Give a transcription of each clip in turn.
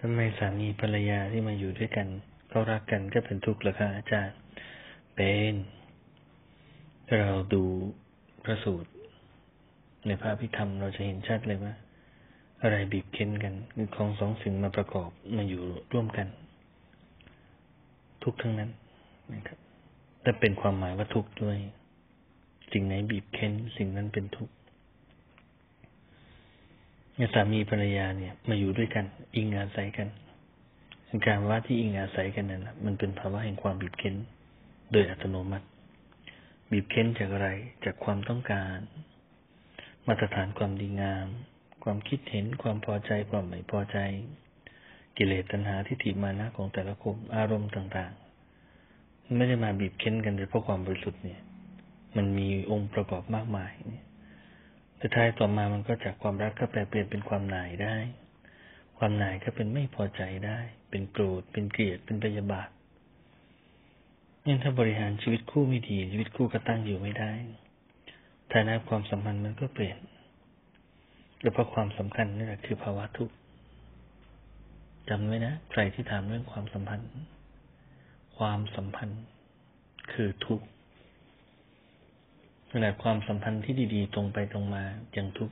ทำไมสามีภรรยาที่มาอยู่ด้วยกันเขารักกันก็เป็นทุกข์หรอคะอาจารย์ เป็นถ้าเราดูพระสูตร ในพระพิธรรมเราจะเห็นชัดเลยว่า อะไรบีบเค้นกันคือของสองสิ่งมาประกอบมาอยู่ร่วมกัน ทุกทั้งนั้นนะครับแต่เป็นความหมายว่าทุกข์ด้วย สิ่งไหนบีบเค้น สิ่งนั้นเป็นทุกข์ สามีภรรยาเนี่ย มาอยู่ด้วยกัน อิงอาศัยกันการว่าที่อิงอาศัยกันนั้นมันเป็นภาวะแห่งความบีบเค้น โดยอัตโนมัติ บีบเค้นจากอะไรจากความต้องการ มาตรฐานความดีงาม ความคิดเห็นความพอใจความไม่พอใจ กิเลสตัณหาที่ถีมานะของแต่ละคนอารมณ์ต่างๆ ไม่ได้มาบีบเค้นกันเพราะความบริสุทธิ์เนี่ย มันมีองค์ประกอบมากมายเนี่ย แต่ท้ายต่อมามันก็จากความรักก็แปลเปลี่ยนเป็นความหน่ายได้ ความหน่ายก็เป็นไม่พอใจได้ เป็นโกรธ เป็นเกลียด เป็นพยาบาทนี่ถ้าบริหารชีวิตคู่ไม่ดีชีวิตคู่ก็ตั้งอยู่ไม่ได้ฐานะความสัมพันธ์มันก็เปลี่ยนแลวเพราะความสำคัญนี่แหละคือภาวะทุกข์จำไว้นะ ใครที่ถามเรื่องความสัมพันธ์ ความสัมพันธ์คือทุกข์ ขนาดความสัมพันธ์ที่ดีๆ ตรงไปตรงมาอย่างทุก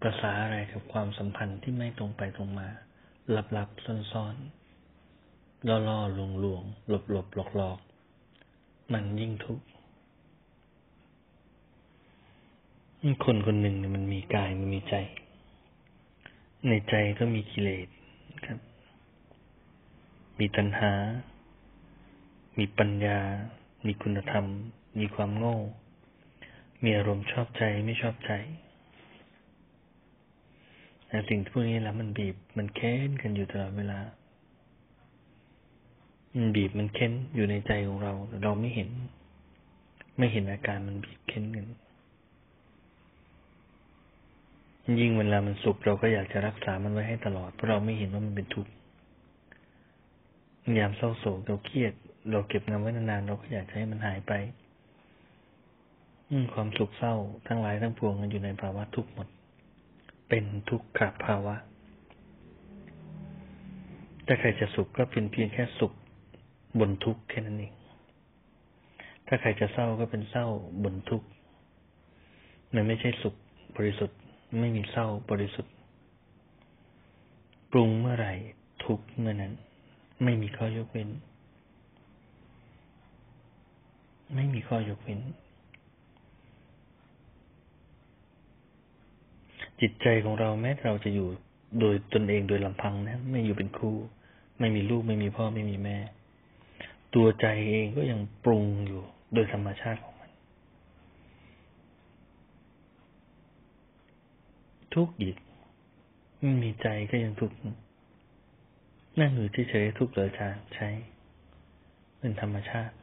ประสาอะไรกับความสัมพันธ์ที่ไม่ตรงไปตรงมา ลับๆซ่อนๆล่อๆลวงๆหลบๆหลอกๆมันยิ่งทุกข์คนคนหนึ่งเนี่ยมันมีกายมันมีใจ ในใจก็มีกิเลสครับ มีตัณหา มีปัญญา มีคุณธรรม มีความโง่ มีอารมณ์ชอบใจไม่ชอบใจแต่สิ่งพวกนี้แล้วมันบีบมันเค้นกันอยู่ตลอดเวลา มันบีบมันเค้นอยู่ในใจของเรา เราไม่เห็น ไม่เห็นอาการมันบีบเค้นกันยิ่งเวลามันสุขเราก็อยากจะรักษามันไว้ให้ตลอด เพราะเราไม่เห็นว่ามันเป็นทุกข์ยามเศร้าโศกเราเครียด เราเก็บงำไว้นานๆเราก็อยากให้มันหายไป ความสุขเศร้าทั้งหลายทั้งปวงมันอยู่ในภาวะทุกข์หมด เป็นทุกขภาวะ ถ้าใครจะสุขก็เป็นเพียงแค่สุขบนทุกข์แค่นั้นเอง ถ้าใครจะเศร้าก็เป็นเศร้าบนทุกข์ มันไม่ใช่สุขบริสุทธิ์ ไม่มีเศร้าบริสุทธิ์ ปรุงเมื่อไหร่ทุกเมื่อนั้น ไม่มีข้อยกเว้น ไม่มีข้อยกเว้น จิตใจของเราแม้เราจะอยู่โดยตนเองโดยลำพังนะ ไม่อยู่เป็นคู่ ไม่มีลูกไม่มีพ่อไม่มีแม่ ตัวใจเองก็ยังปรุงอยู่โดยธรรมชาติของมัน ทุกข์อีกไม่มีใจก็ยังทุกข์นั่งอยู่เฉยๆทุกข์เลือจาใช้ เป็นธรรมชาติ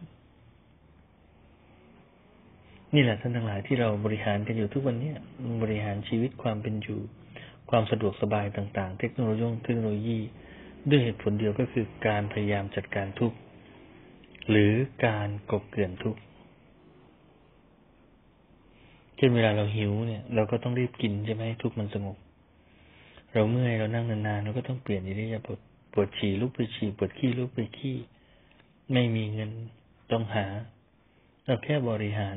นี่แหละท่านทั้งหลายที่เราบริหารกันอยู่ทุกวันนี้บริหารชีวิตความเป็นอยู่ ความสะดวกสบายต่าง ๆ เทคโนโลยีเทคโนโลยี ด้วยเหตุผลเดียวก็คือการพยายามจัดการทุกข์หรือการกบเกลื่อนทุกข์เช่นเวลาเราหิวเนี่ย เราก็ต้องรีบกินใช่ไหมทุกข์มันสงบเราเมื่อยเรานั่งนานๆเราก็ต้องเปลี่ยนอิริยาบถปวดฉี่ลุกไปฉี่ปวดขี้ลุกไปขี้ ไม่มีเงินต้องหา เราแค่บริหาร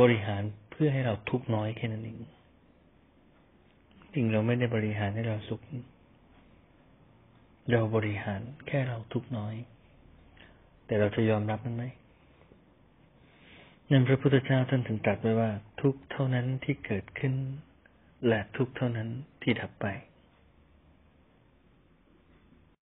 บริหารเพื่อให้เราทุกข์น้อยแค่นั้นเองจริงเราไม่ได้บริหารให้เราสุข เราบริหารแค่เราทุกข์น้อย แต่เราจะยอมรับมันไหมนั่นพระพุทธเจ้าท่านถึงตรัสไว้ว่า ทุกเท่านั้นที่เกิดขึ้น และทุกเท่านั้นที่ดับไป